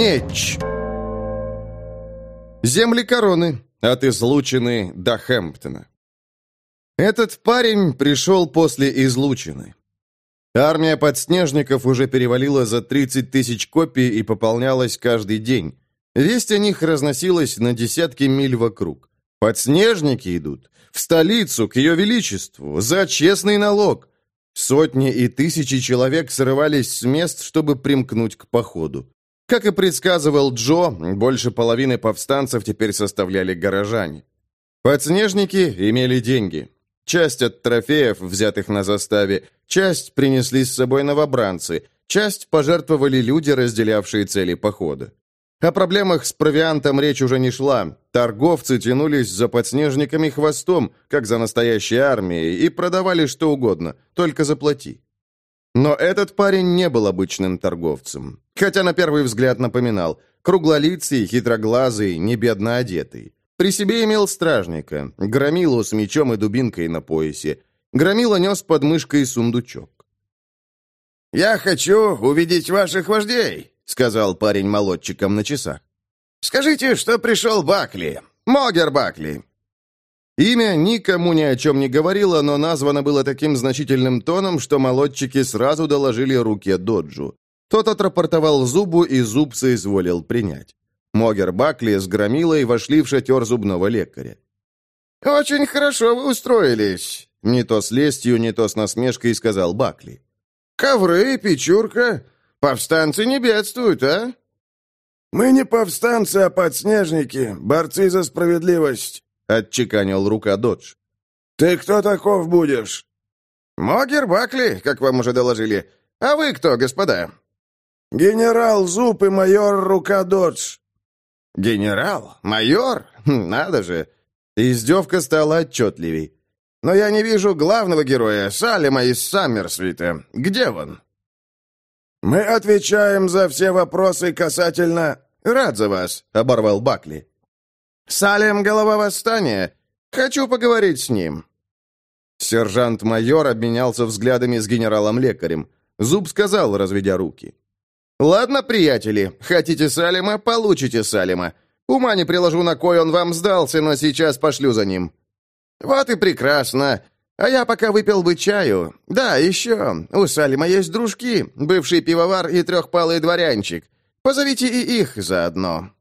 Меч. Земли короны. От излучины до Хэмптона. Этот парень пришел после излучины. Армия подснежников уже перевалила за 30 тысяч копий и пополнялась каждый день. Весть о них разносилась на десятки миль вокруг. Подснежники идут. В столицу, к ее величеству, за честный налог. Сотни и тысячи человек срывались с мест, чтобы примкнуть к походу. Как и предсказывал Джо, больше половины повстанцев теперь составляли горожане. Подснежники имели деньги. Часть от трофеев, взятых на заставе, часть принесли с собой новобранцы, часть пожертвовали люди, разделявшие цели похода. О проблемах с провиантом речь уже не шла. Торговцы тянулись за подснежниками хвостом, как за настоящей армией, и продавали что угодно, только заплати. Но этот парень не был обычным торговцем, хотя на первый взгляд напоминал круглолицый, хитроглазый, небедно одетый. При себе имел стражника, громилу с мечом и дубинкой на поясе. Громила нес под мышкой сундучок. «Я хочу увидеть ваших вождей», — сказал парень молодчиком на часах. «Скажите, что пришел Бакли, Могер Бакли». Имя никому ни о чем не говорило, но названо было таким значительным тоном, что молодчики сразу доложили руке Доджу. Тот отрапортовал зубу, и зуб соизволил принять. Могер Бакли с громилой вошли в шатер зубного лекаря. «Очень хорошо вы устроились», — не то с лестью, не то с насмешкой сказал Бакли. «Ковры, печурка. Повстанцы не бедствуют, а?» «Мы не повстанцы, а подснежники, борцы за справедливость», — отчеканил рука Додж. «Ты кто таков будешь?» «Могер Бакли, как вам уже доложили. А вы кто, господа?» «Генерал Зуб и майор Рука Додж». «Генерал? Майор? Хм, надо же!» Издевка стала отчетливей. «Но я не вижу главного героя, Салема из Саммерсвита. Где он?» «Мы отвечаем за все вопросы касательно...» «Рад за вас», — оборвал Бакли. «Салем — голова восстания. Хочу поговорить с ним». Сержант-майор обменялся взглядами с генералом-лекарем. Зуб сказал, разведя руки. «Ладно, приятели, хотите Салима, получите Салима. Ума не приложу, на кой он вам сдался, но сейчас пошлю за ним». «Вот и прекрасно. А я пока выпил бы чаю. Да, еще. У Салима есть дружки, бывший пивовар и трехпалый дворянчик. Позовите и их заодно».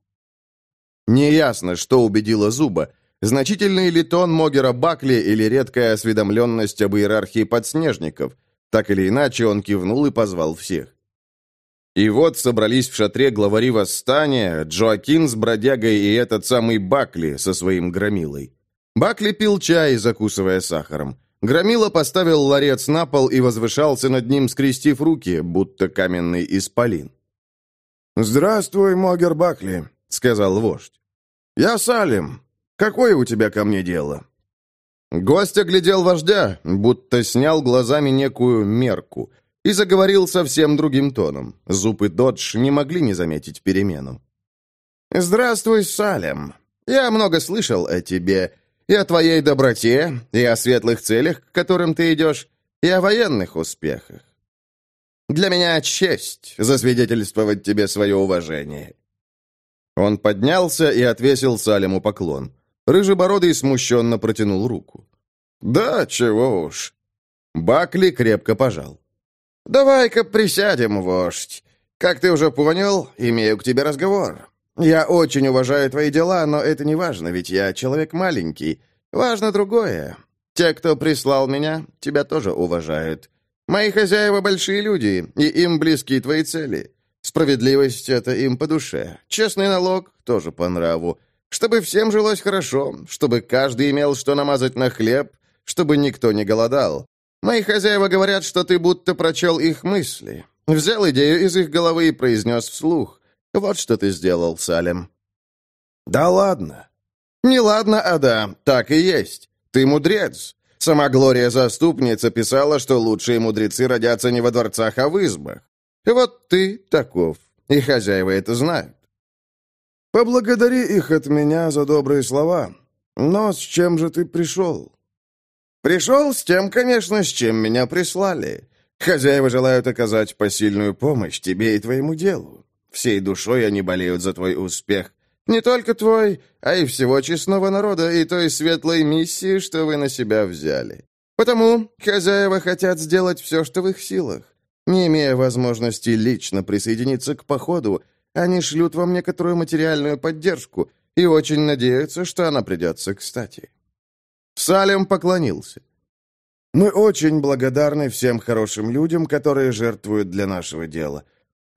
Неясно, что убедило Зуба. Значительный ли тон Могера Бакли или редкая осведомленность об иерархии подснежников. Так или иначе, он кивнул и позвал всех. И вот собрались в шатре главари восстания, Джоакин с бродягой и этот самый Бакли со своим громилой. Бакли пил чай, закусывая сахаром. Громила поставил ларец на пол и возвышался над ним, скрестив руки, будто каменный исполин. «Здравствуй, Могер Бакли», — сказал вождь. «Я Салим. Какое у тебя ко мне дело?» Гость оглядел вождя, будто снял глазами некую мерку — и заговорил совсем другим тоном. Зуб и Додж не могли не заметить перемену. «Здравствуй, Салем. Я много слышал о тебе, и о твоей доброте, и о светлых целях, к которым ты идешь, и о военных успехах. Для меня честь засвидетельствовать тебе свое уважение». Он поднялся и отвесил Салему поклон. Рыжебородый смущенно протянул руку. «Да, чего уж». Бакли крепко пожал. «Давай-ка присядем, вождь. Как ты уже понял, имею к тебе разговор. Я очень уважаю твои дела, но это не важно, ведь я человек маленький. Важно другое. Те, кто прислал меня, тебя тоже уважают. Мои хозяева большие люди, и им близки твои цели. Справедливость — это им по душе. Честный налог — тоже по нраву. Чтобы всем жилось хорошо, чтобы каждый имел что намазать на хлеб, чтобы никто не голодал. Мои хозяева говорят, что ты будто прочел их мысли. Взял идею из их головы и произнес вслух. Вот что ты сделал, Салем». «Да ладно». «Не ладно, а да, так и есть. Ты мудрец. Сама Глория Заступница писала, что лучшие мудрецы родятся не во дворцах, а в избах. Вот ты таков, и хозяева это знают». «Поблагодари их от меня за добрые слова. Но с чем же ты пришел?» Пришел с тем, конечно, с чем меня прислали. Хозяева желают оказать посильную помощь тебе и твоему делу. Всей душой они болеют за твой успех. Не только твой, а и всего честного народа и той светлой миссии, что вы на себя взяли. Потому хозяева хотят сделать все, что в их силах. Не имея возможности лично присоединиться к походу, они шлют вам некоторую материальную поддержку и очень надеются, что она придется кстати». Салем поклонился. «Мы очень благодарны всем хорошим людям, которые жертвуют для нашего дела.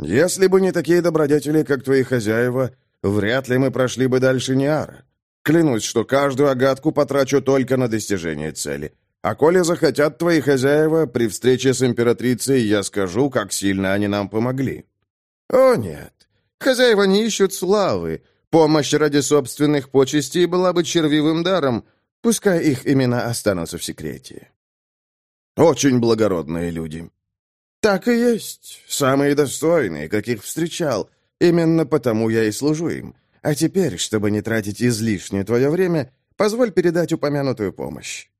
Если бы не такие добродетели, как твои хозяева, вряд ли мы прошли бы дальше Ниара. Клянусь, что каждую агатку потрачу только на достижение цели. А коли захотят твои хозяева, при встрече с императрицей я скажу, как сильно они нам помогли». «О, нет. Хозяева не ищут славы. Помощь ради собственных почестей была бы червивым даром. Пускай их имена останутся в секрете». «Очень благородные люди». «Так и есть. Самые достойные, каких встречал. Именно потому я и служу им. А теперь, чтобы не тратить излишнее твое время, позволь передать упомянутую помощь».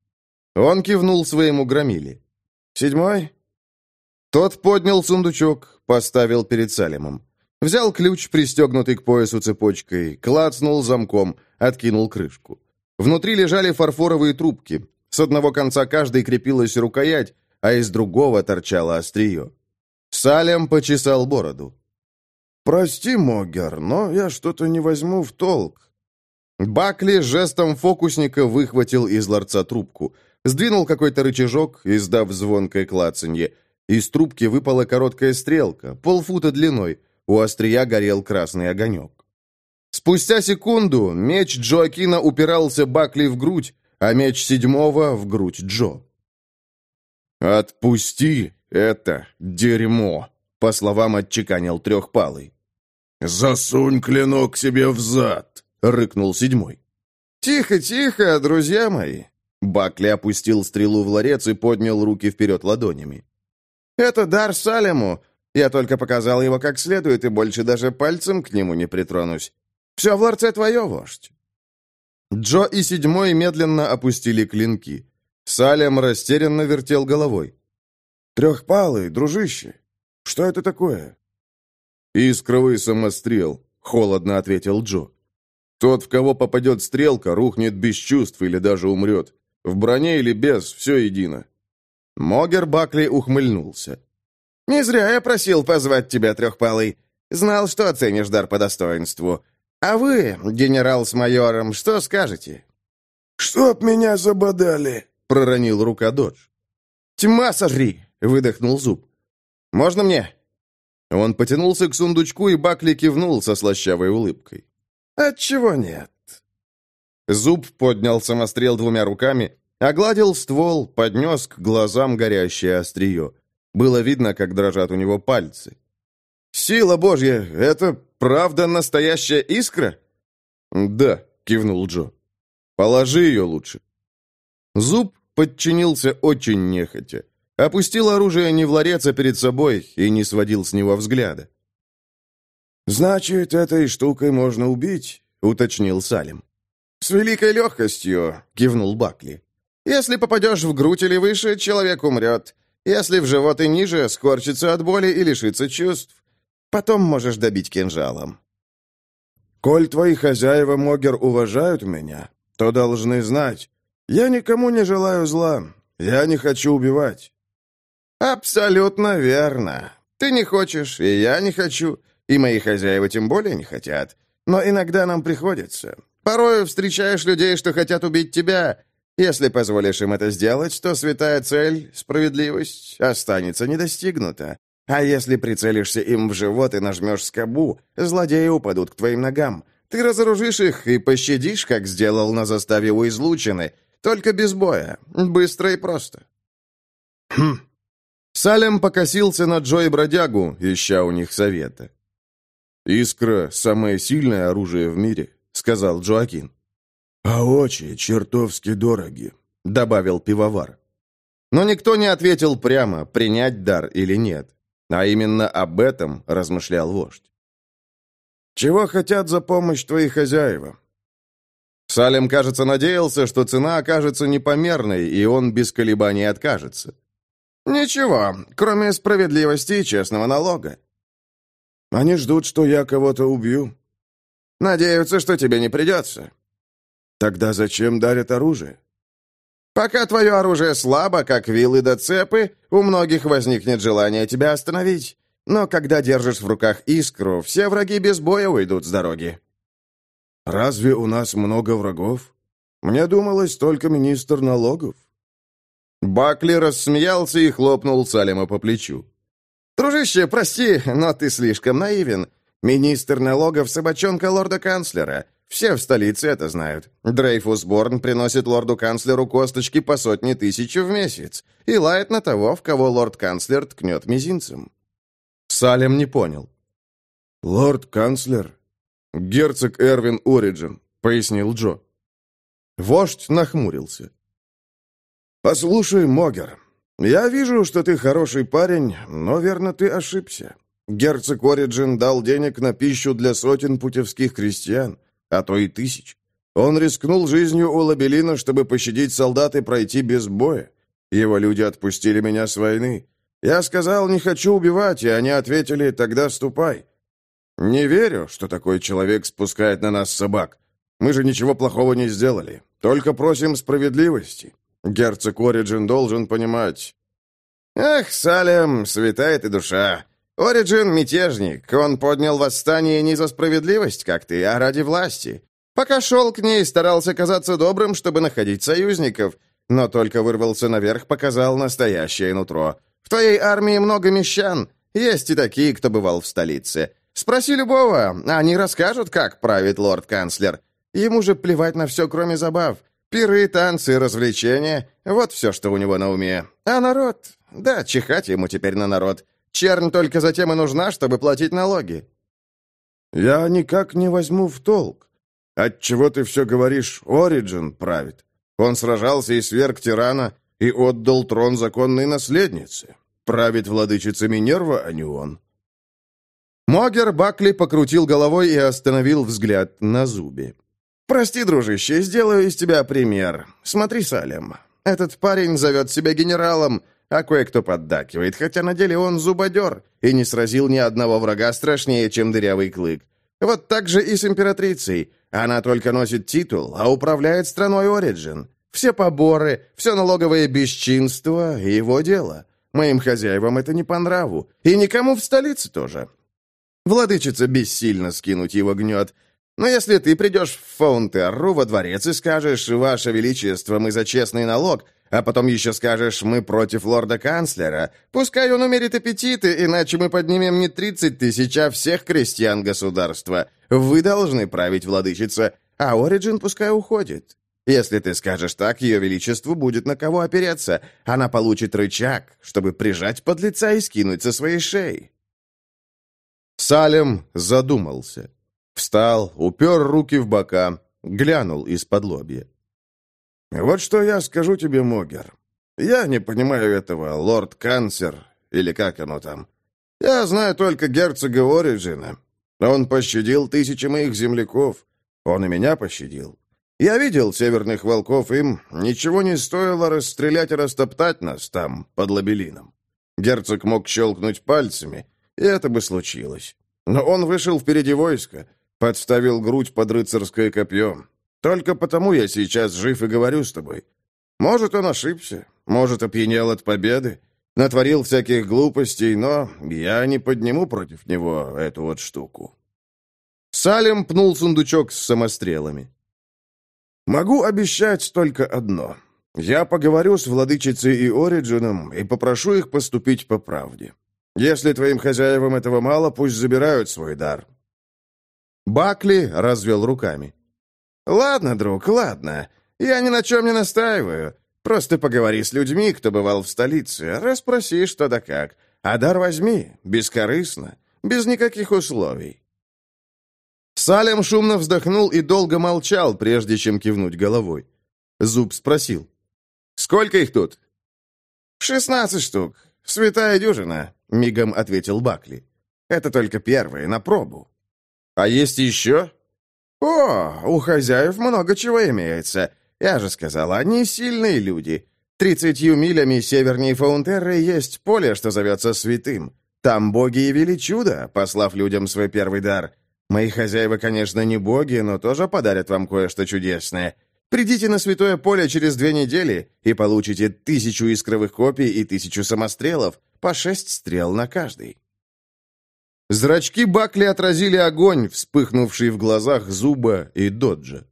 Он кивнул своему громиле. «Седьмой?» Тот поднял сундучок, поставил перед Салемом. Взял ключ, пристегнутый к поясу цепочкой, клацнул замком, откинул крышку. Внутри лежали фарфоровые трубки. С одного конца каждой крепилась рукоять, а из другого торчало острие. Салем почесал бороду. «Прости, Могер, но я что-то не возьму в толк». Бакли жестом фокусника выхватил из ларца трубку — Сдвинул какой-то рычажок, издав звонкое клацанье. Из трубки выпала короткая стрелка, полфута длиной. У острия горел красный огонек. Спустя секунду меч Джоакина упирался Бакли в грудь, а меч седьмого — в грудь Джо. «Отпусти это дерьмо», — по словам отчеканил трехпалый. «Засунь клинок себе в зад», — рыкнул седьмой. «Тихо, тихо, друзья мои. Бакли опустил стрелу в ларец и поднял руки вперед ладонями. «Это дар Салему. Я только показал его как следует и больше даже пальцем к нему не притронусь. Все в ларце твое, вождь». Джо и седьмой медленно опустили клинки. Салем растерянно вертел головой. «Трехпалый, дружище, что это такое?» «Искровый самострел», — холодно ответил Джо. «Тот, в кого попадет стрелка, рухнет без чувств или даже умрет. В броне или без, все едино». Могер Бакли ухмыльнулся. «Не зря я просил позвать тебя, Трехпалый. Знал, что оценишь дар по достоинству. А вы, генерал с майором, что скажете?» «Чтоб меня забодали!» — проронил рука Додж. «Тьма сожри!» — выдохнул зуб. «Можно мне?» Он потянулся к сундучку, и Бакли кивнул со слащавой улыбкой. «Отчего нет?» Зуб поднял самострел двумя руками, огладил ствол, поднес к глазам горящее острие. Было видно, как дрожат у него пальцы. «Сила Божья! Это правда настоящая искра?» «Да», — кивнул Джо. «Положи ее лучше». Зуб подчинился очень нехотя. Опустил оружие не в ларец, а перед собой и не сводил с него взгляда. «Значит, этой штукой можно убить?» — уточнил Салим. «С великой легкостью», — кивнул Бакли. «Если попадешь в грудь или выше, человек умрет. Если в живот и ниже, скорчится от боли и лишится чувств. Потом можешь добить кинжалом». «Коль твои хозяева, Могер, уважают меня, то должны знать. Я никому не желаю зла. Я не хочу убивать». «Абсолютно верно. Ты не хочешь, и я не хочу, и мои хозяева тем более не хотят. Но иногда нам приходится. Порой встречаешь людей, что хотят убить тебя. Если позволишь им это сделать, то святая цель, справедливость, останется недостигнута. А если прицелишься им в живот и нажмешь скобу, злодеи упадут к твоим ногам. Ты разоружишь их и пощадишь, как сделал на заставе у излучины, только без боя, быстро и просто. Хм. Салем покосился на Джо и бродягу, ища у них совета. «Искра — самое сильное оружие в мире», — сказал Джоакин. «А очи чертовски дороги», — добавил пивовар. Но никто не ответил прямо, принять дар или нет. А именно об этом размышлял вождь. «Чего хотят за помощь твои хозяева?» Салем, кажется, надеялся, что цена окажется непомерной, и он без колебаний откажется. «Ничего, кроме справедливости и честного налога». Они ждут, что я кого-то убью. Надеются, что тебе не придется. Тогда зачем дарят оружие? Пока твое оружие слабо, как вилы да цепы, у многих возникнет желание тебя остановить. Но когда держишь в руках искру, все враги без боя уйдут с дороги. Разве у нас много врагов? Мне думалось, только министр налогов. Бакли рассмеялся и хлопнул Салема по плечу. «Дружище, прости, но ты слишком наивен. Министр налогов — собачонка лорда-канцлера. Все в столице это знают. Дрейфус Борн приносит лорду-канцлеру косточки по сотне тысяч в месяц и лает на того, в кого лорд-канцлер ткнет мизинцем». Салем не понял. «Лорд-канцлер?» «Герцог Эрвин Ориджин», — пояснил Джо. Вождь нахмурился. «Послушай, Могер, я вижу, что ты хороший парень, но, верно, ты ошибся. Герцог Ориджин дал денег на пищу для сотен путевских крестьян, а то и тысяч. Он рискнул жизнью у Лабелина, чтобы пощадить солдат и пройти без боя. Его люди отпустили меня с войны. Я сказал, не хочу убивать, и они ответили, тогда ступай. Не верю, что такой человек спускает на нас собак. Мы же ничего плохого не сделали, только просим справедливости. Герцог Ориджин должен понимать. Эх, Салем, святая ты душа. Ориджин — мятежник. Он поднял восстание не за справедливость, как ты, а ради власти. Пока шел к ней, старался казаться добрым, чтобы находить союзников, но только вырвался наверх, показал настоящее нутро. В твоей армии много мещан. Есть и такие, кто бывал в столице. Спроси любого, они расскажут, как правит лорд-канцлер. Ему же плевать на все, кроме забав. Пиры, танцы, развлечения — вот все, что у него на уме. А народ? Да, чихать ему теперь на народ. Чернь только затем и нужна, чтобы платить налоги. Я никак не возьму в толк. Отчего ты все говоришь, Ориджин правит? Он сражался и сверг тирана, и отдал трон законной наследнице. Правит владычица Минерва, а не он. Могер Бакли покрутил головой и остановил взгляд на зубе. «Прости, дружище, сделаю из тебя пример. Смотри, Салем, этот парень зовет себя генералом, а кое-кто поддакивает, хотя на деле он зубодер и не сразил ни одного врага страшнее, чем дырявый клык. Вот так же и с императрицей. Она только носит титул, а управляет страной Ориджин. Все поборы, все налоговое бесчинство — его дело. Моим хозяевам это не по нраву. И никому в столице тоже. Владычица бессильно скинуть его гнет. Но если ты придешь в Фаунтерру во дворец и скажешь «Ваше Величество, мы за честный налог», а потом еще скажешь «Мы против лорда-канцлера», пускай он умерит аппетиты, иначе мы поднимем не 30 тысяч, а всех крестьян государства. Вы должны править, владычица, а Ориджин пускай уходит. Если ты скажешь так, ее величеству будет на кого опереться. Она получит рычаг, чтобы прижать подлеца и скинуть со своей шеи. Салем задумался. Встал, упер руки в бока, глянул из-под лобья. «Вот что я скажу тебе, Могер. Я не понимаю этого, лорд-канцлер, или как оно там. Я знаю только герцога Ориджина. Он пощадил тысячи моих земляков. Он и меня пощадил. Я видел северных волков, им ничего не стоило расстрелять и растоптать нас там, под лабелином. Герцог мог щелкнуть пальцами, и это бы случилось. Но он вышел впереди войска, подставил грудь под рыцарское копье. Только потому я сейчас жив и говорю с тобой. Может, он ошибся, может, опьянел от победы, натворил всяких глупостей, но я не подниму против него эту вот штуку». Салем пнул сундучок с самострелами. «Могу обещать только одно. Я поговорю с владычицей и Ориджином и попрошу их поступить по правде. Если твоим хозяевам этого мало, пусть забирают свой дар». Бакли развел руками. «Ладно, друг, ладно. Я ни на чем не настаиваю. Просто поговори с людьми, кто бывал в столице, расспроси что да как. А дар возьми, бескорыстно, без никаких условий». Салем шумно вздохнул и долго молчал, прежде чем кивнуть головой. Зуб спросил. «Сколько их тут?» «Шестнадцать штук. Святая дюжина», — мигом ответил Бакли. «Это только первые, на пробу». «А есть еще?» «О, у хозяев много чего имеется. Я же сказал, они сильные люди. Тридцатью милями севернее Фаунтерры есть поле, что зовется Святым. Там боги явили чудо, послав людям свой первый дар. Мои хозяева, конечно, не боги, но тоже подарят вам кое-что чудесное. Придите на Святое Поле через две недели и получите тысячу искровых копий и тысячу самострелов, по шесть стрел на каждый». Зрачки Бакли отразили огонь, вспыхнувший в глазах Зуба и Доджа.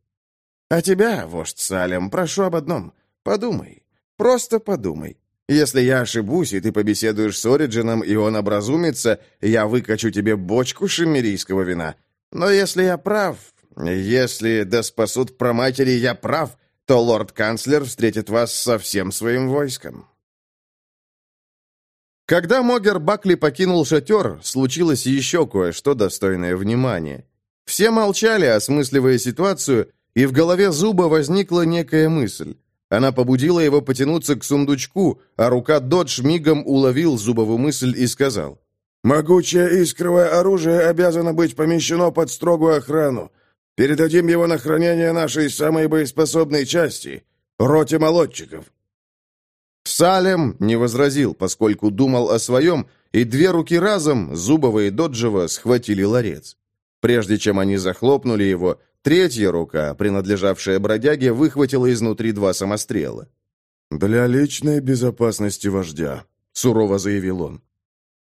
«А тебя, вождь Салем, прошу об одном. Подумай. Просто подумай. Если я ошибусь, и ты побеседуешь с Ориджином, и он образумится, я выкачу тебе бочку шиммерийского вина. Но если я прав, если, да спасут проматери, я прав, то лорд-канцлер встретит вас со всем своим войском». Когда Могер Бакли покинул шатер, случилось еще кое-что достойное внимания. Все молчали, осмысливая ситуацию, и в голове Зуба возникла некая мысль. Она побудила его потянуться к сундучку, а рука Додж мигом уловил Зубову мысль и сказал. «Могучее искровое оружие обязано быть помещено под строгую охрану. Передадим его на хранение нашей самой боеспособной части — роте молодчиков. Салем не возразил, поскольку думал о своем, и две руки разом, Зубова и Доджева, схватили ларец. Прежде чем они захлопнули его, третья рука, принадлежавшая бродяге, выхватила изнутри два самострела. «Для личной безопасности вождя», — сурово заявил он.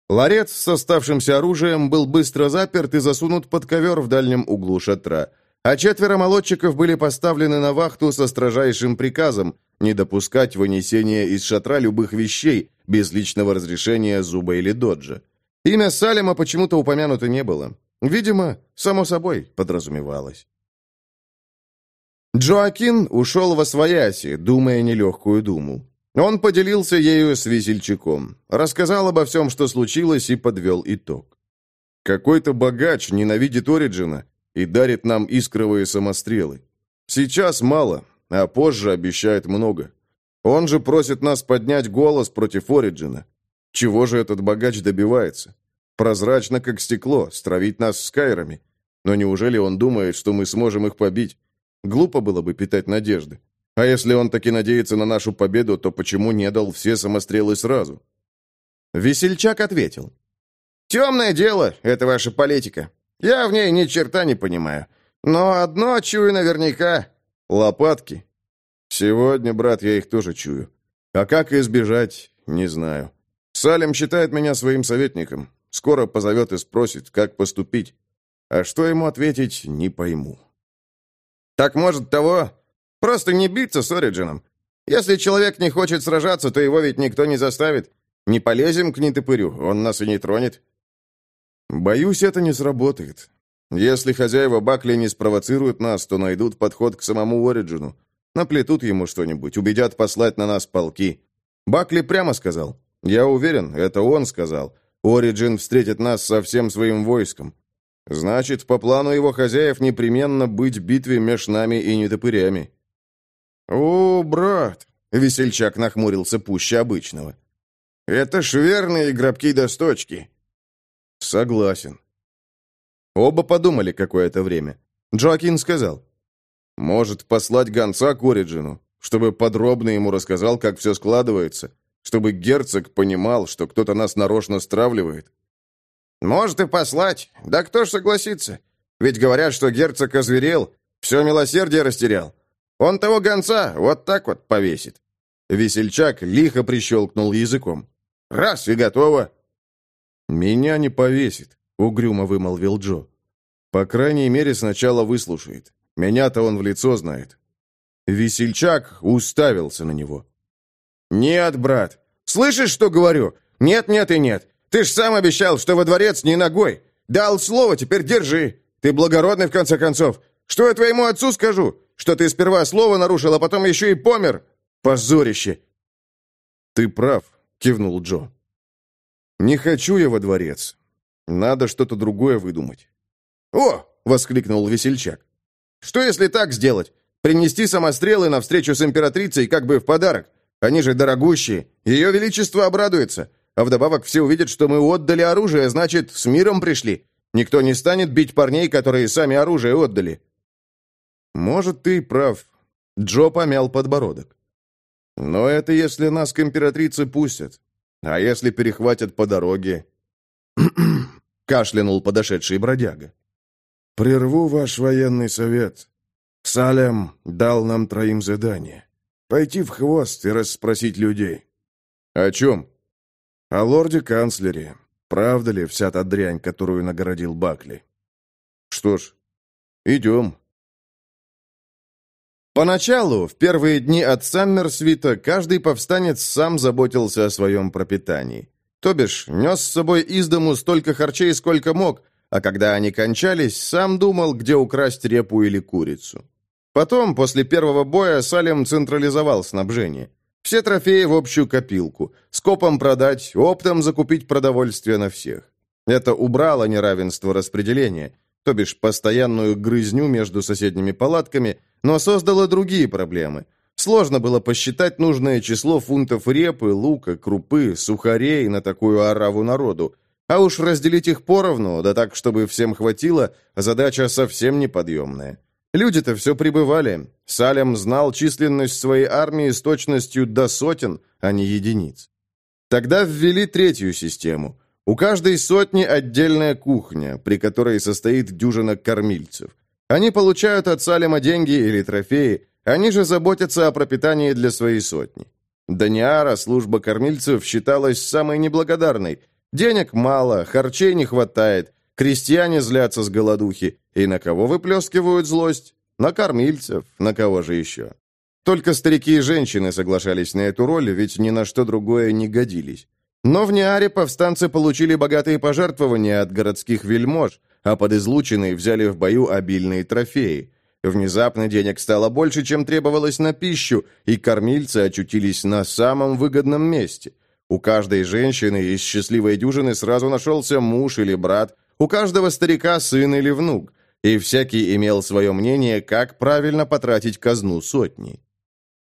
Ларец с оставшимся оружием был быстро заперт и засунут под ковер в дальнем углу шатра, а четверо молодчиков были поставлены на вахту со строжайшим приказом не допускать вынесения из шатра любых вещей без личного разрешения Зуба или Доджа. Имя Салема почему-то упомянуто не было. Видимо, само собой подразумевалось. Джоакин ушел во свояси, думая нелегкую думу. Он поделился ею с весельчаком, рассказал обо всем, что случилось, и подвел итог. Какой-то богач ненавидит Ориджина и дарит нам искровые самострелы. Сейчас мало, а позже обещает много. Он же просит нас поднять голос против Ориджина. Чего же этот богач добивается? Прозрачно, как стекло, стравить нас с кайрами. Но неужели он думает, что мы сможем их побить? Глупо было бы питать надежды. А если он таки надеется на нашу победу, то почему не дал все самострелы сразу? Весельчак ответил. «Темное дело, это ваша политика. Я в ней ни черта не понимаю. Но одно чую наверняка. Лопатки. Сегодня, брат, я их тоже чую. А как избежать, не знаю. Салим считает меня своим советником. Скоро позовет и спросит, как поступить. А что ему ответить, не пойму. Так может того? Просто не биться с Ориджином. Если человек не хочет сражаться, то его ведь никто не заставит. Не полезем к нетопырю, он нас и не тронет. Боюсь, это не сработает. Если хозяева Бакли не спровоцируют нас, то найдут подход к самому Ориджину. Наплетут ему что-нибудь, убедят послать на нас полки. Бакли прямо сказал. Я уверен, это он сказал. Ориджин встретит нас со всем своим войском. Значит, по плану его хозяев непременно быть битве меж нами и нетопырями. «О, брат!» — весельчак нахмурился пуще обычного. «Это ж верные гробки досточки». «Согласен. Оба подумали какое-то время. Джоакин сказал, «Может, послать гонца к Ориджину, чтобы подробно ему рассказал, как все складывается, чтобы герцог понимал, что кто-то нас нарочно стравливает». «Может и послать. Да кто ж согласится? Ведь говорят, что герцог озверел, все милосердие растерял. Он того гонца вот так вот повесит». Весельчак лихо прищелкнул языком. «Раз и готово». «Меня не повесит угрюмо вымолвил Джо. По крайней мере, сначала выслушает. Меня-то он в лицо знает. Весельчак уставился на него. «Нет, брат. Слышишь, что говорю? Нет, нет и нет. Ты ж сам обещал, что во дворец не ногой. Дал слово, теперь держи. Ты благородный, в конце концов. Что я твоему отцу скажу? Что ты сперва слово нарушил, а потом еще и помер? Позорище!» «Ты прав», — кивнул Джо. «Не хочу я во дворец. Надо что-то другое выдумать. «О!» — воскликнул весельчак. «Что если так сделать? Принести самострелы на встречу с императрицей как бы в подарок? Они же дорогущие. Ее величество обрадуется. А вдобавок все увидят, что мы отдали оружие, значит, с миром пришли. Никто не станет бить парней, которые сами оружие отдали». «Может, ты прав». Джо помял подбородок. «Но это если нас к императрице пустят. А если перехватят по дороге, кашлянул подошедший бродяга. «Прерву ваш военный совет. Салем дал нам троим задание. Пойти в хвост и расспросить людей». «О чем?» «О лорде-канцлере. Правда ли вся та дрянь, которую нагородил Бакли?» «Что ж, идем». Поначалу, в первые дни от Саммерсвита, каждый повстанец сам заботился о своем пропитании. То бишь, нес с собой из дому столько харчей, сколько мог, а когда они кончались, сам думал, где украсть репу или курицу. Потом, после первого боя, Салем централизовал снабжение. Все трофеи в общую копилку, скопом продать, оптом закупить продовольствие на всех. Это убрало неравенство распределения, то бишь постоянную грызню между соседними палатками, но создало другие проблемы. Сложно было посчитать нужное число фунтов репы, лука, крупы, сухарей на такую ораву народу. А уж разделить их поровну, да так, чтобы всем хватило, задача совсем неподъемная. Люди-то все прибывали. Салем знал численность своей армии с точностью до сотен, а не единиц. Тогда ввели третью систему. У каждой сотни отдельная кухня, при которой состоит дюжина кормильцев. Они получают от Салема деньги или трофеи, они же заботятся о пропитании для своей сотни. Даниара служба кормильцев считалась самой неблагодарной. Денег мало, харчей не хватает, крестьяне злятся с голодухи. И на кого выплескивают злость? На кормильцев, на кого же еще? Только старики и женщины соглашались на эту роль, ведь ни на что другое не годились. Но в Неаре повстанцы получили богатые пожертвования от городских вельмож, а под излучиной взяли в бою обильные трофеи. Внезапно денег стало больше, чем требовалось на пищу, и кормильцы очутились на самом выгодном месте. У каждой женщины из счастливой дюжины сразу нашелся муж или брат, у каждого старика сын или внук, и всякий имел свое мнение, как правильно потратить казну сотни.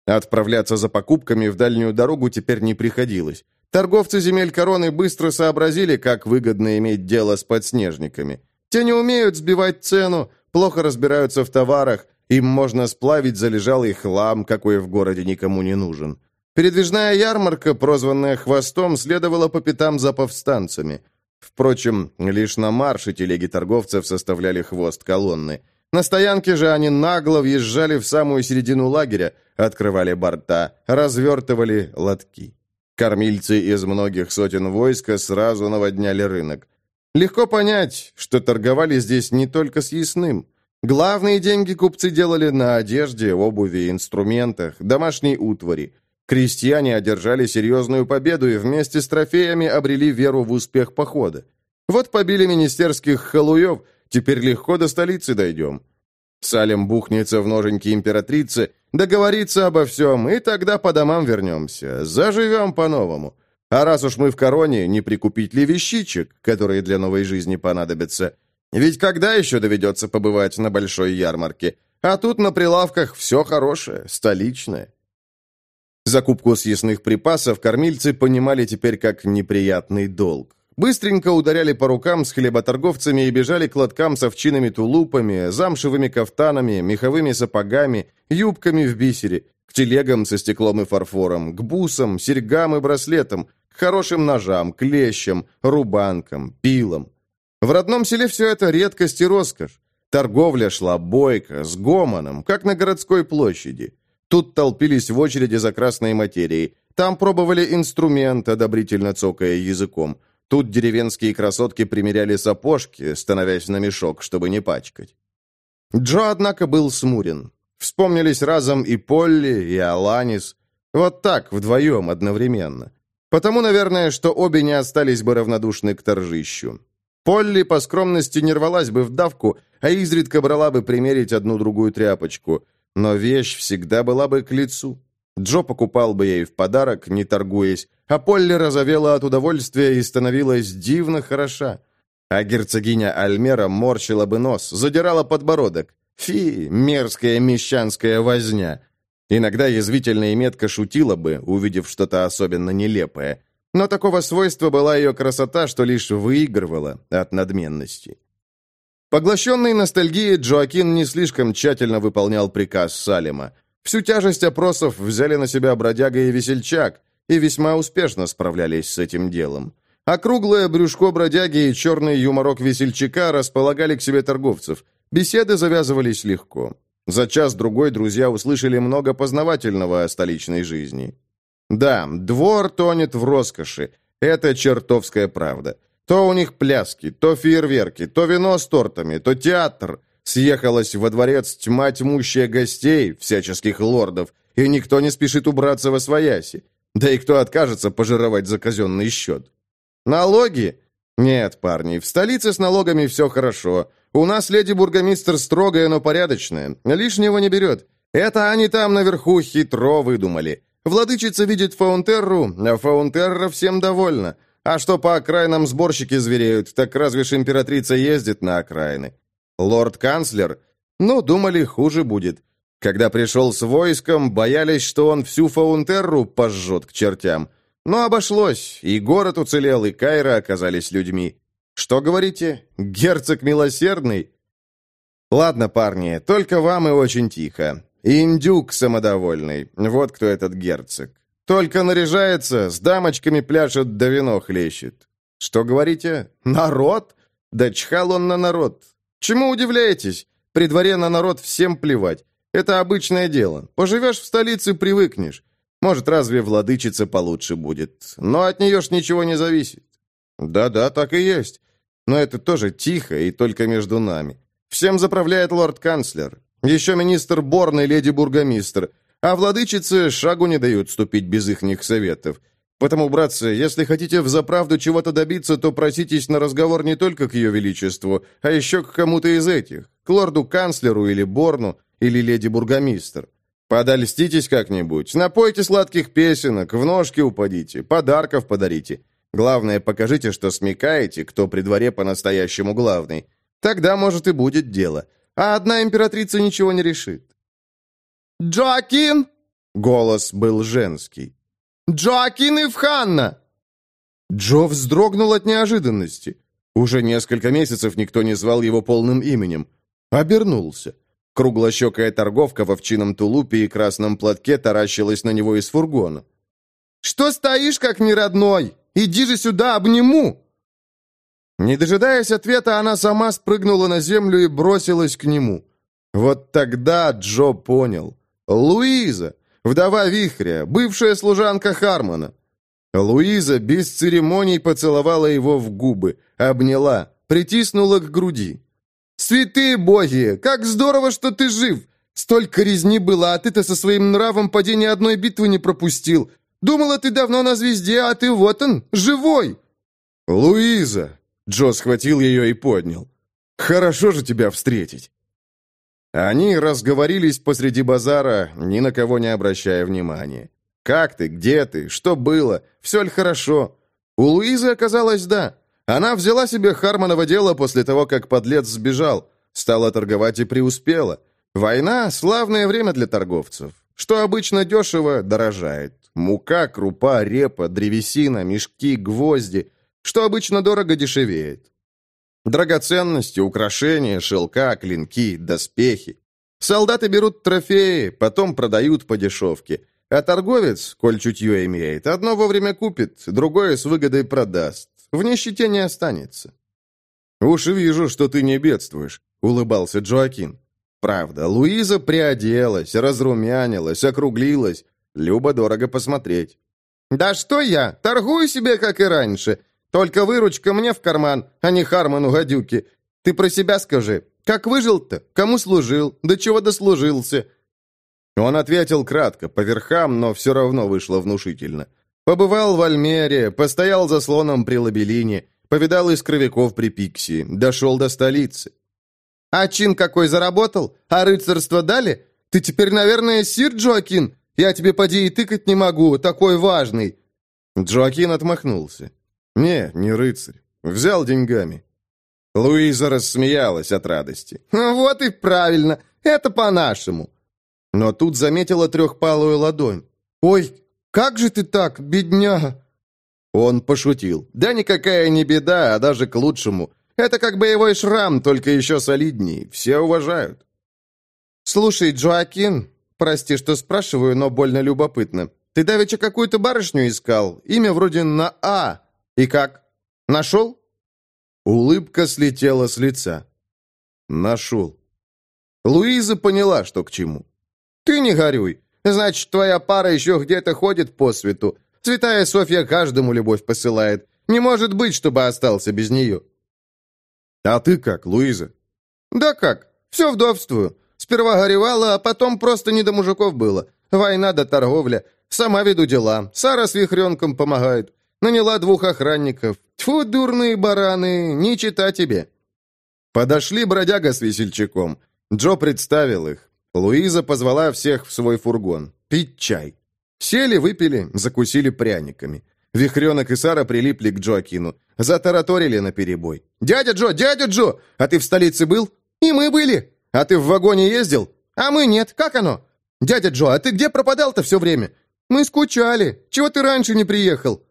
Отправляться за покупками в дальнюю дорогу теперь не приходилось. Торговцы земель короны быстро сообразили, как выгодно иметь дело с подснежниками. Те не умеют сбивать цену, плохо разбираются в товарах, им можно сплавить залежалый хлам, какой в городе никому не нужен. Передвижная ярмарка, прозванная «Хвостом», следовала по пятам за повстанцами. Впрочем, лишь на марше телеги торговцев составляли хвост колонны. На стоянке же они нагло въезжали в самую середину лагеря, открывали борта, развертывали лотки. Кормильцы из многих сотен войска сразу наводняли рынок. Легко понять, что торговали здесь не только с ясным. Главные деньги купцы делали на одежде, обуви, инструментах, домашней утвари. Крестьяне одержали серьезную победу и вместе с трофеями обрели веру в успех похода. Вот побили министерских халуев, теперь легко до столицы дойдем. Салем бухнется в ноженьки императрицы, договорится обо всем, и тогда по домам вернемся, заживем по-новому. А раз уж мы в короне, не прикупить ли вещичек, которые для новой жизни понадобятся? Ведь когда еще доведется побывать на большой ярмарке? А тут на прилавках все хорошее, столичное. Закупку съестных припасов кормильцы понимали теперь как неприятный долг. Быстренько ударяли по рукам с хлеботорговцами и бежали к лоткам с овчинными тулупами, замшевыми кафтанами, меховыми сапогами, юбками в бисере, к телегам со стеклом и фарфором, к бусам, серьгам и браслетам, к хорошим ножам, клещам, рубанкам, пилам. В родном селе все это редкость и роскошь. Торговля шла бойко, с гомоном, как на городской площади. Тут толпились в очереди за красной материей. Там пробовали инструмент, одобрительно цокая языком. Тут деревенские красотки примеряли сапожки, становясь на мешок, чтобы не пачкать. Джо, однако, был смурен. Вспомнились разом и Полли, и Аланис. Вот так, вдвоем, одновременно. Потому, наверное, что обе не остались бы равнодушны к торжищу. Полли по скромности не рвалась бы в давку, а изредка брала бы примерить одну-другую тряпочку. Но вещь всегда была бы к лицу. Джо покупал бы ей в подарок, не торгуясь, а Полли разовела от удовольствия и становилась дивно хороша. А герцогиня Альмера морщила бы нос, задирала подбородок. Фи, мерзкая мещанская возня. Иногда язвительно и метко шутила бы, увидев что-то особенно нелепое. Но такого свойства была ее красота, что лишь выигрывала от надменности. Поглощенный ностальгией, Джоакин не слишком тщательно выполнял приказ Салема. Всю тяжесть опросов взяли на себя бродяга и весельчак, и весьма успешно справлялись с этим делом. Округлое брюшко бродяги и черный юморок весельчака располагали к себе торговцев. Беседы завязывались легко. За час-другой друзья услышали много познавательного о столичной жизни. Да, двор тонет в роскоши. Это чертовская правда. То у них пляски, то фейерверки, то вино с тортами, то театр. Съехалась во дворец тьма тьмущая гостей, всяческих лордов, и никто не спешит убраться во свояси. Да и кто откажется пожировать за казенный счет? Налоги? Нет, парни, в столице с налогами все хорошо. У нас леди-бургомистр строгая, но порядочная. Лишнего не берет. Это они там наверху хитро выдумали. Владычица видит Фаунтерру, а Фаунтерра всем довольна. А что по окраинам сборщики звереют, так разве ж императрица ездит на окраины? Лорд-канцлер? Ну, думали, хуже будет. Когда пришел с войском, боялись, что он всю Фаунтерру пожжет к чертям. Но обошлось, и город уцелел, и Кайра оказались людьми. Что говорите? Герцог милосердный? Ладно, парни, только вам и очень тихо. Индюк самодовольный. Вот кто этот герцог. Только наряжается, с дамочками пляшет, да вино хлещет. Что говорите? Народ? Да чхал он на народ. Чему удивляетесь? При дворе на народ всем плевать. Это обычное дело. Поживешь в столице, привыкнешь. Может, разве владычица получше будет? Но от нее ж ничего не зависит. Да-да, так и есть. Но это тоже тихо и только между нами. Всем заправляет лорд-канцлер. Еще министр Борн и леди-бургомистр. А владычице шагу не дают ступить без ихних советов. Потому, братцы, если хотите взаправду чего-то добиться, то проситесь на разговор не только к ее величеству, а еще к кому-то из этих. К лорду-канцлеру или Борну, или леди-бургомистр. Подольститесь как-нибудь, напойте сладких песенок, в ножки упадите, подарков подарите. Главное, покажите, что смекаете, кто при дворе по-настоящему главный. Тогда, может, и будет дело. А одна императрица ничего не решит. «Джоакин!» — голос был женский. «Джоакин Ивханна!» Джо вздрогнул от неожиданности. Уже несколько месяцев никто не звал его полным именем. Обернулся. Круглощекая торговка в овчином тулупе и красном платке таращилась на него из фургона. «Что стоишь, как неродной? Иди же сюда, обниму!» Не дожидаясь ответа, она сама спрыгнула на землю и бросилась к нему. Вот тогда Джо понял. Луиза, вдова Вихря, бывшая служанка Хармона. Луиза без церемоний поцеловала его в губы, обняла, притиснула к груди. «Святые боги! Как здорово, что ты жив! Столько резни было, а ты-то со своим нравом падения одной битвы не пропустил. Думала, ты давно на звезде, а ты вот он, живой!» «Луиза!» Джо схватил ее и поднял. «Хорошо же тебя встретить!» Они разговорились посреди базара, ни на кого не обращая внимания. «Как ты? Где ты? Что было? Все ли хорошо?» У Луизы оказалось «да». Она взяла себе Хармонова дело после того, как подлец сбежал, стала торговать и преуспела. Война — славное время для торговцев. Что обычно дешево, дорожает. Мука, крупа, репа, древесина, мешки, гвозди. Что обычно дорого, дешевеет. Драгоценности, украшения, шелка, клинки, доспехи. Солдаты берут трофеи, потом продают по дешевке. А торговец, коль чутье имеет, одно вовремя купит, другое с выгодой продаст. В нищете не останется». «Уж вижу, что ты не бедствуешь», — улыбался Джоакин. «Правда, Луиза приоделась, разрумянилась, округлилась. Любо дорого посмотреть». «Да что я, торгую себе, как и раньше. Только выручка мне в карман, а не Харману гадюки. Ты про себя скажи. Как выжил-то? Кому служил? До чего дослужился?» Он ответил кратко, по верхам, но все равно вышло внушительно. Побывал в Альмере, постоял за слоном при Лабелине, повидал искровиков при Пикси, дошел до столицы. А чин какой заработал? А рыцарство дали? Ты теперь, наверное, сир Джоакин? Я тебе поди и тыкать не могу, такой важный. Джоакин отмахнулся. «Не, не рыцарь. Взял деньгами». Луиза рассмеялась от радости. «Вот и правильно. Это по-нашему». Но тут заметила трехпалую ладонь. «Ой, «Как же ты так, бедняга?» Он пошутил. «Да никакая не беда, а даже к лучшему. Это как боевой шрам, только еще солидней. Все уважают». «Слушай, Джоакин, прости, что спрашиваю, но больно любопытно. Ты давеча какую-то барышню искал, имя вроде на «А». И как? Нашел?» Улыбка слетела с лица. «Нашел». Луиза поняла, что к чему. «Ты не горюй. Значит, твоя пара еще где-то ходит по свету. Святая Софья каждому любовь посылает. Не может быть, чтобы остался без нее». «А ты как, Луиза?» «Да как? Все вдовствую. Сперва горевала, а потом просто не до мужиков было. Война да торговля. Сама веду дела. Сара с вихренком помогает. Наняла двух охранников. Тьфу, дурные бараны, не чита тебе». Подошли бродяга с весельчаком. Джо представил их. Луиза позвала всех в свой фургон. Пить чай. Сели, выпили, закусили пряниками. Вихренок и Сара прилипли к Джоакину. Затараторили наперебой. «Дядя Джо, дядя Джо! А ты в столице был?» «И мы были!» «А ты в вагоне ездил?» «А мы нет. Как оно?» «Дядя Джо, а ты где пропадал-то все время?» «Мы скучали. Чего ты раньше не приехал?»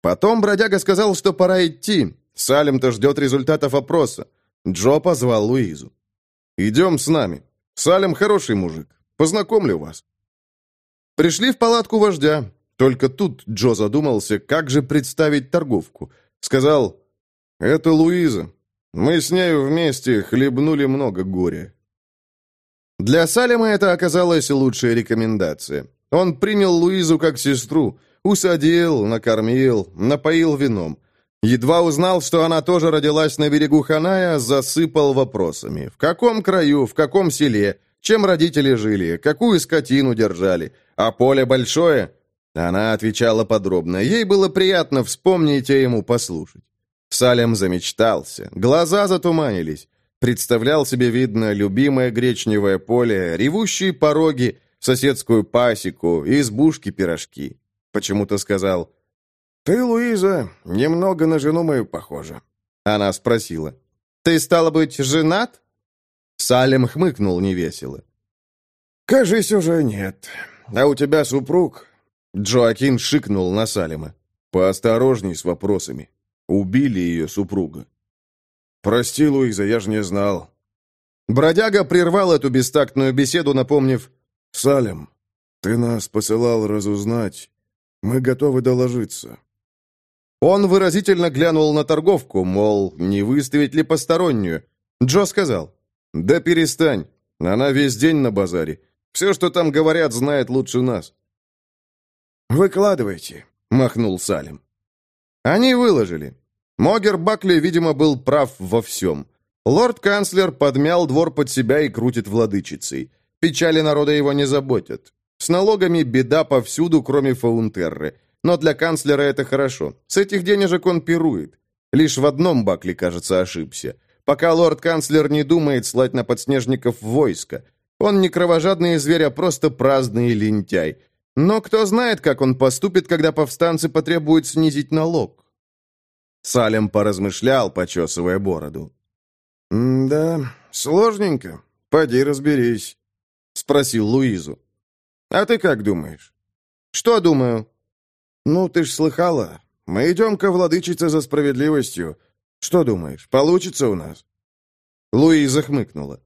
Потом бродяга сказал, что пора идти. Салем-то ждет результатов опроса. Джо позвал Луизу. «Идем с нами. Салем хороший мужик. Познакомлю вас». Пришли в палатку вождя. Только тут Джо задумался, как же представить торговку. Сказал, «Это Луиза. Мы с нею вместе хлебнули много горя». Для Салема это оказалась лучшая рекомендация. Он принял Луизу как сестру, усадил, накормил, напоил вином. Едва узнал, что она тоже родилась на берегу Ханая, засыпал вопросами. В каком краю, в каком селе, чем родители жили, какую скотину держали, а поле большое? Она отвечала подробно. Ей было приятно вспомнить, а ему послушать. Салем замечтался, глаза затуманились. Представлял себе, видно, любимое гречневое поле, ревущие пороги, соседскую пасеку, избушки-пирожки. Почему-то сказал «Ты, Луиза, немного на жену мою похожа». Она спросила. «Ты, стало быть, женат?» Салем хмыкнул невесело. «Кажись, уже нет. А у тебя супруг?» Джоакин шикнул на Салема. «Поосторожней с вопросами. Убили ее супруга». «Прости, Луиза, я же не знал». Бродяга прервал эту бестактную беседу, напомнив, «Салем, ты нас посылал разузнать. Мы готовы доложиться. Он выразительно глянул на торговку, мол, не выставить ли постороннюю. Джо сказал, «Да перестань, она весь день на базаре. Все, что там говорят, знает лучше нас». «Выкладывайте», — махнул Салим. Они выложили. Могер Бакли, видимо, был прав во всем. Лорд-канцлер подмял двор под себя и крутит владычицей. Печали народа его не заботят. С налогами беда повсюду, кроме Фаунтерры. Но для канцлера это хорошо. С этих денежек он пирует. Лишь в одном Бакли, кажется, ошибся. Пока лорд-канцлер не думает слать на подснежников войско. Он не кровожадный зверь, а просто праздный лентяй. Но кто знает, как он поступит, когда повстанцы потребуют снизить налог. Салем поразмышлял, почесывая бороду. «Да, сложненько. Поди разберись», — спросил Луизу. «А ты как думаешь?» «Что думаю?» «Ну, ты ж слыхала. Мы идем ко владычице за справедливостью. Что думаешь, получится у нас?» Луиза хмыкнула.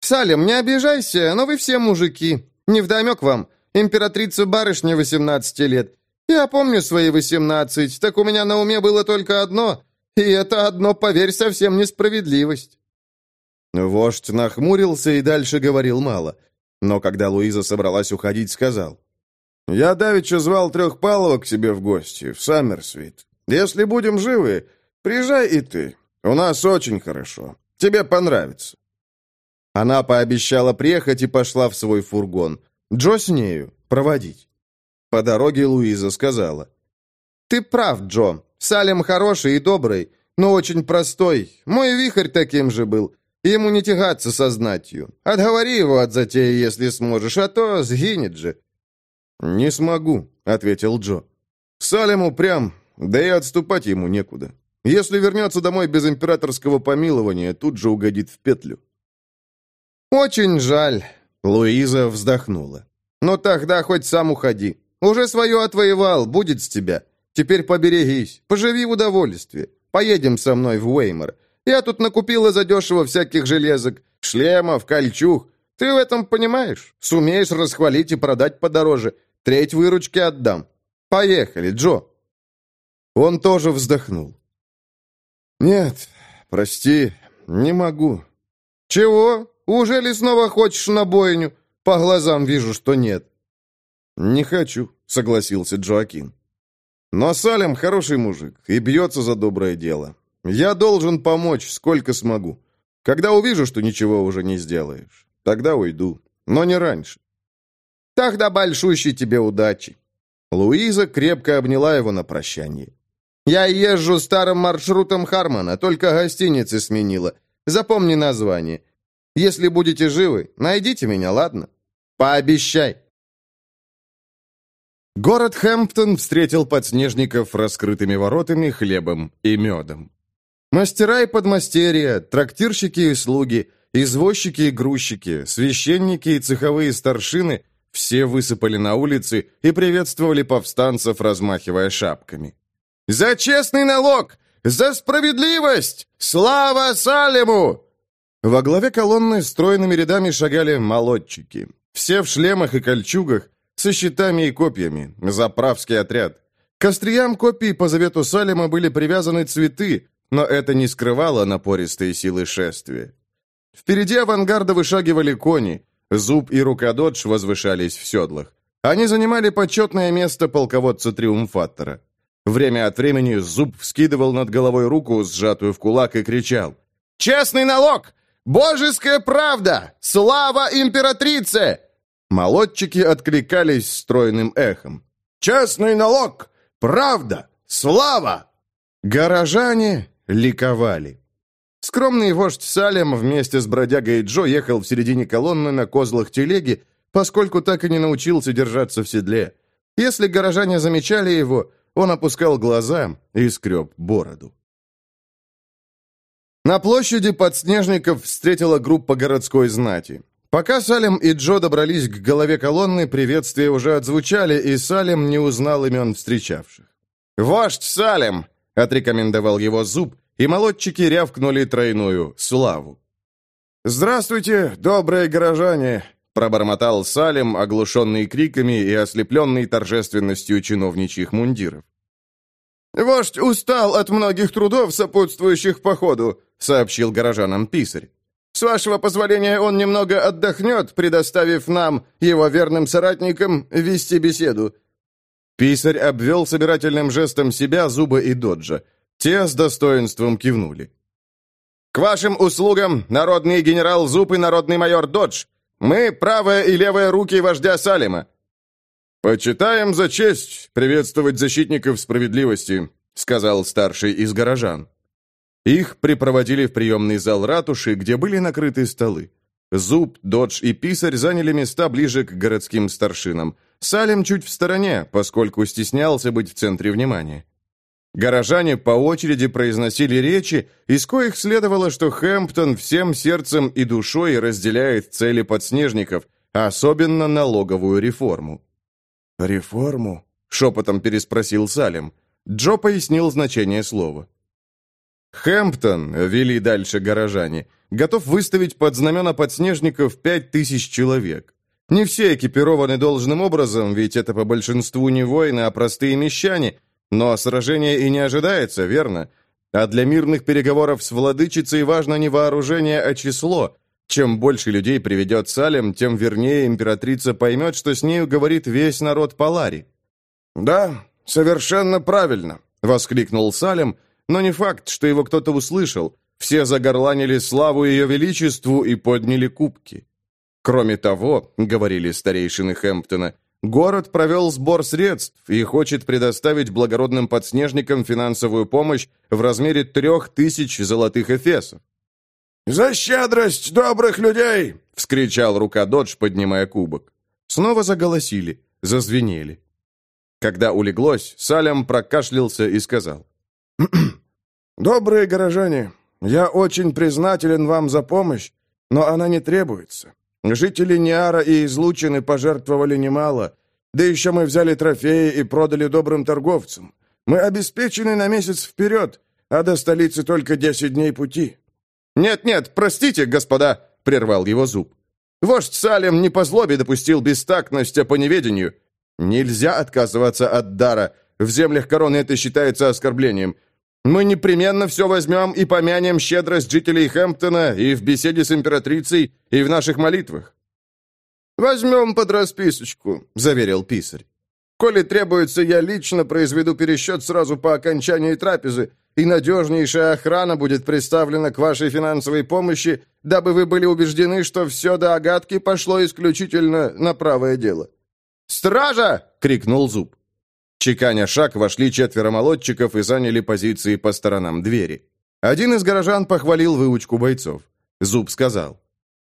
«Салем, не обижайся, но вы все мужики. Невдомек вам. Императрица-барышня 18 лет. Я помню свои 18, так у меня на уме было только одно. И это одно, поверь, совсем несправедливость». Вождь нахмурился и дальше говорил мало. Но когда Луиза собралась уходить, сказал. «Я давеча звал трехпалого к себе в гости, в Саммерсвит. Если будем живы, приезжай и ты. У нас очень хорошо. Тебе понравится». Она пообещала приехать и пошла в свой фургон. Джо с нею, проводить. По дороге Луиза сказала. «Ты прав, Джо. Салем хороший и добрый, но очень простой. Мой вихрь таким же был. Ему не тягаться со знатью. Отговори его от затеи, если сможешь, а то сгинет же». «Не смогу», — ответил Джо. «Салем упрям, да и отступать ему некуда. Если вернется домой без императорского помилования, тут же угодит в петлю». «Очень жаль», — Луиза вздохнула. «Но тогда хоть сам уходи. Уже свое отвоевал, будет с тебя. Теперь поберегись, поживи в удовольствие. Поедем со мной в Уэймор. Я тут накупила задешево всяких железок, шлемов, кольчуг. Ты в этом понимаешь? Сумеешь расхвалить и продать подороже. Треть выручки отдам. Поехали, Джо». Он тоже вздохнул. «Нет, прости, не могу». «Чего? Уже ли снова хочешь на бойню? По глазам вижу, что нет». «Не хочу», — согласился Джоакин. «Но Салем хороший мужик и бьется за доброе дело. Я должен помочь, сколько смогу. Когда увижу, что ничего уже не сделаешь, тогда уйду, но не раньше». «Тогда большущей тебе удачи». Луиза крепко обняла его на прощание. «Я езжу старым маршрутом Хармона, только гостиницы сменила. Запомни название. Если будете живы, найдите меня, ладно? Пообещай». Город Хэмптон встретил подснежников раскрытыми воротами, хлебом и медом. Мастера и подмастерья, трактирщики и слуги, извозчики и грузчики, священники и цеховые старшины – все высыпали на улицы и приветствовали повстанцев, размахивая шапками. «За честный налог! За справедливость! Слава Салему!» Во главе колонны стройными рядами шагали молодчики. Все в шлемах и кольчугах, со щитами и копьями, заправский отряд. К остриям копий по завету Салема были привязаны цветы, но это не скрывало напористые силы шествия. Впереди авангарда вышагивали кони, Зуб и Рукододж возвышались в седлах. Они занимали почетное место полководца-триумфатора. Время от времени Зуб вскидывал над головой руку, сжатую в кулак, и кричал. «Честный налог! Божеская правда! Слава императрице!» Молодчики откликались стройным эхом. «Честный налог! Правда! Слава!» Горожане ликовали. Скромный вождь Салем вместе с бродягой Джо ехал в середине колонны на козлах телеги, поскольку так и не научился держаться в седле. Если горожане замечали его, он опускал глаза и скреб бороду. На площади подснежников встретила группа городской знати. Пока Салем и Джо добрались к голове колонны, приветствия уже отзвучали, и Салем не узнал имен встречавших. «Вождь Салем!» — отрекомендовал его зуб, и молодчики рявкнули тройную «Славу!». «Здравствуйте, добрые горожане!» — пробормотал Салем, оглушенный криками и ослепленный торжественностью чиновничьих мундиров. «Вождь устал от многих трудов, сопутствующих походу», — сообщил горожанам писарь. С вашего позволения он немного отдохнет, предоставив нам, его верным соратникам, вести беседу». Писарь обвел собирательным жестом себя, зубы и доджа. Те с достоинством кивнули. «К вашим услугам, народный генерал Зуб и народный майор Додж. Мы правая и левая руки вождя Салима». «Почитаем за честь приветствовать защитников справедливости», сказал старший из горожан. Их припроводили в приемный зал ратуши, где были накрыты столы. Зуб, Додж и Писарь заняли места ближе к городским старшинам. Салем чуть в стороне, поскольку стеснялся быть в центре внимания. Горожане по очереди произносили речи, из коих следовало, что Хэмптон всем сердцем и душой разделяет цели подснежников, особенно налоговую реформу. «Реформу?» — шепотом переспросил Салем. Джо пояснил значение слова. Хэмптон, вели дальше горожане, готов выставить под знамена подснежников пять тысяч человек. Не все экипированы должным образом, ведь это по большинству не воины, а простые мещане, но сражение и не ожидается, верно? А для мирных переговоров с владычицей важно не вооружение, а число. Чем больше людей приведет Салем, тем вернее императрица поймет, что с нею говорит весь народ Палари. «Да, совершенно правильно», — воскликнул Салем, но не факт, что его кто-то услышал. Все загорланили славу ее величеству и подняли кубки. Кроме того, говорили старейшины Хэмптона, город провел сбор средств и хочет предоставить благородным подснежникам финансовую помощь в размере трех тысяч золотых эфесов. «За щедрость добрых людей!» — вскричал рука Додж, поднимая кубок. Снова заголосили, зазвенели. Когда улеглось, Салям прокашлялся и сказал. «Добрые горожане, я очень признателен вам за помощь, но она не требуется. Жители Ниара и Излучины пожертвовали немало, да еще мы взяли трофеи и продали добрым торговцам. Мы обеспечены на месяц вперед, а до столицы только десять дней пути». «Нет-нет, простите, господа», — прервал его зуб. «Вождь Салем не по злобе допустил бестактность, а по неведению. Нельзя отказываться от дара. В землях короны это считается оскорблением. Мы непременно все возьмем и помянем щедрость жителей Хэмптона и в беседе с императрицей, и в наших молитвах». «Возьмем под расписочку», — заверил писарь. «Коли требуется, я лично произведу пересчет сразу по окончании трапезы, и надежнейшая охрана будет представлена к вашей финансовой помощи, дабы вы были убеждены, что все до огадки пошло исключительно на правое дело». «Стража!» — крикнул Зуб. Чеканя шаг, вошли четверо молодчиков и заняли позиции по сторонам двери. Один из горожан похвалил выучку бойцов. Зуб сказал.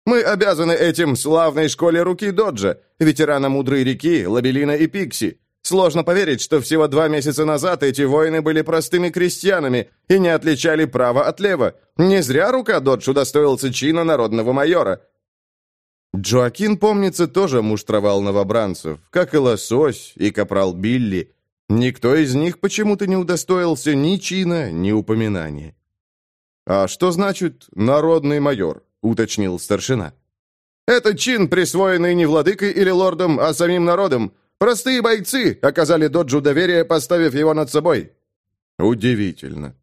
«Мы обязаны этим славной школе руки Доджа, ветерана Мудрой реки, Лабелина и Пикси. Сложно поверить, что всего два месяца назад эти воины были простыми крестьянами и не отличали право от лева. Не зря рука Додж удостоился чина народного майора. Джоакин, помнится, тоже муштровал новобранцев, как и Лосось, и Капрал Билли. Никто из них почему-то не удостоился ни чина, ни упоминания. «А что значит «народный майор»?» — уточнил старшина. «Это чин, присвоенный не владыкой или лордом, а самим народом. Простые бойцы оказали Доджу доверие, поставив его над собой». «Удивительно».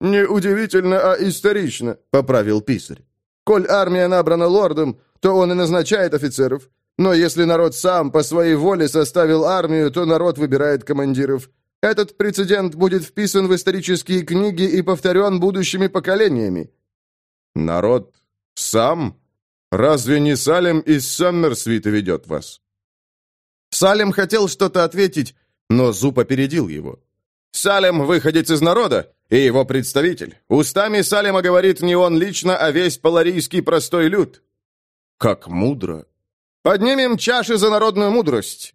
«Не удивительно, а исторично», — поправил писарь. «Коль армия набрана лордом, то он и назначает офицеров. Но если народ сам по своей воле составил армию, то народ выбирает командиров. Этот прецедент будет вписан в исторические книги и повторен будущими поколениями». «Народ сам? Разве не Салем из Саммерсвита ведет вас?» Салем хотел что-то ответить, но Зуб опередил его. «Салем – выходец из народа, и его представитель. Устами Салема говорит не он лично, а весь паларийский простой люд. Как мудро. Поднимем чаши за народную мудрость.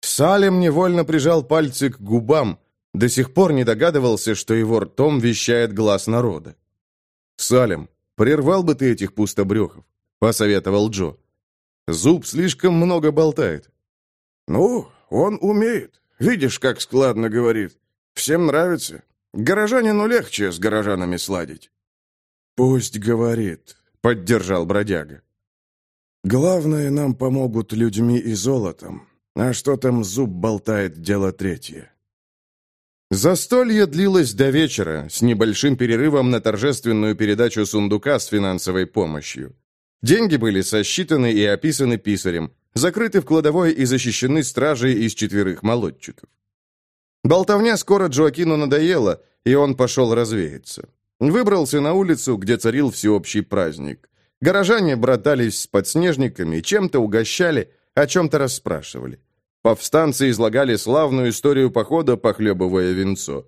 Салем невольно прижал пальцы к губам, до сих пор не догадывался, что его ртом вещает глаз народа. «Салем, прервал бы ты этих пустобрехов», — посоветовал Джо. «Зуб слишком много болтает». «Ну, он умеет. Видишь, как складно говорит. Всем нравится. Горожанину легче с горожанами сладить». «Пусть говорит», — поддержал бродяга. Главное, нам помогут людьми и золотом. А что там зуб болтает, дело третье. Застолье длилось до вечера, с небольшим перерывом на торжественную передачу сундука с финансовой помощью. Деньги были сосчитаны и описаны писарем, закрыты в кладовой и защищены стражей из четверых молодчиков. Болтовня скоро Джоакину надоела, и он пошел развеяться. Выбрался на улицу, где царил всеобщий праздник. Горожане братались с подснежниками, чем-то угощали, о чем-то расспрашивали. Повстанцы излагали славную историю похода, похлебывая венцо.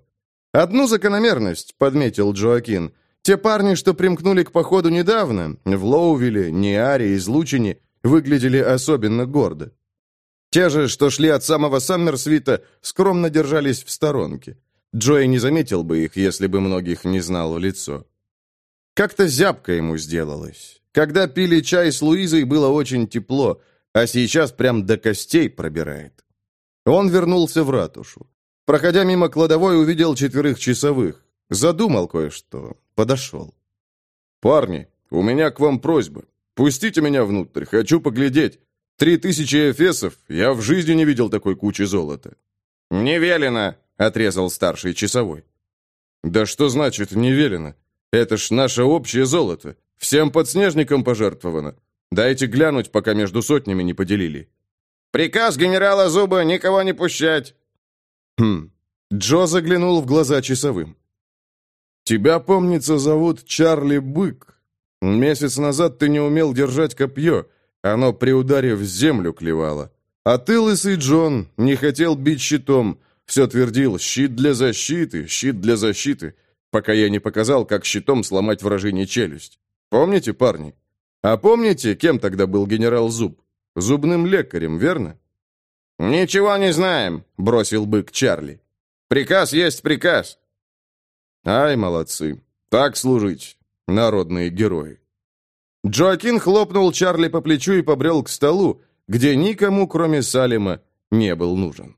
«Одну закономерность», — подметил Джоакин. «Те парни, что примкнули к походу недавно, в Лоувилле, Ниаре, Излучине, выглядели особенно гордо. Те же, что шли от самого Саммерсвита, скромно держались в сторонке. Джои не заметил бы их, если бы многих не знал в лицо. Как-то зябко ему сделалось. Когда пили чай с Луизой, было очень тепло, а сейчас прям до костей пробирает. Он вернулся в ратушу. Проходя мимо кладовой, увидел четверых часовых. Задумал кое-что. Подошел. «Парни, у меня к вам просьба. Пустите меня внутрь, хочу поглядеть. Три тысячи эфесов, я в жизни не видел такой кучи золота». «Не велено», — отрезал старший часовой. «Да что значит «не велено»? Это ж наше общее золото. Всем подснежникам пожертвовано. Дайте глянуть, пока между сотнями не поделили». «Приказ генерала Зуба никого не пущать». «Хм». Джо заглянул в глаза часовым. «Тебя, помнится, зовут Чарли Бык. Месяц назад ты не умел держать копье. Оно при ударе в землю клевало. А ты, лысый Джон, не хотел бить щитом. Все твердил «щит для защиты, щит для защиты», пока я не показал, как щитом сломать вражине челюсть. Помните, парни? А помните, кем тогда был генерал Зуб? Зубным лекарем, верно? «Ничего не знаем», — бросил бык Чарли. «Приказ есть приказ». «Ай, молодцы. Так служить, народные герои». Джоакин хлопнул Чарли по плечу и побрел к столу, где никому, кроме Салима, не был нужен.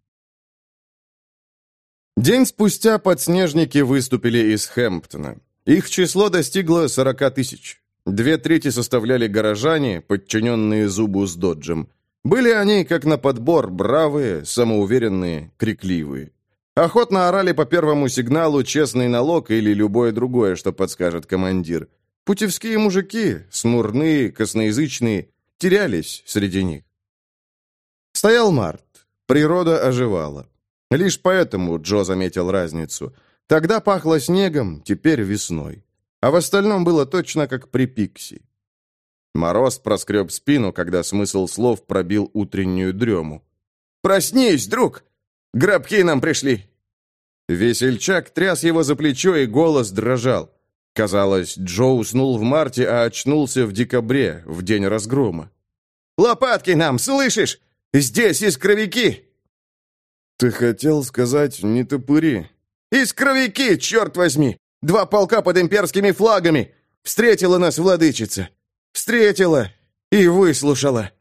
День спустя подснежники выступили из Хэмптона. Их число достигло 40 тысяч. Две трети составляли горожане, подчиненные Зубу с Доджем. Были они, как на подбор, бравые, самоуверенные, крикливые. Охотно орали по первому сигналу честный налог или любое другое, что подскажет командир. Путевские мужики, смурные, косноязычные, терялись среди них. Стоял март. Природа оживала. Лишь поэтому Джо заметил разницу. Тогда пахло снегом, теперь весной. А в остальном было точно как при Пикси. Мороз проскреб спину, когда смысл слов пробил утреннюю дрему. «Проснись, друг! Гробки нам пришли!» Весельчак тряс его за плечо, и голос дрожал. Казалось, Джо уснул в марте, а очнулся в декабре, в день разгрома. «Лопатки нам, слышишь? Здесь искровики!» «Ты хотел сказать не топыри?» «Искровики, черт возьми! Два полка под имперскими флагами! Встретила нас владычица! Встретила и выслушала!»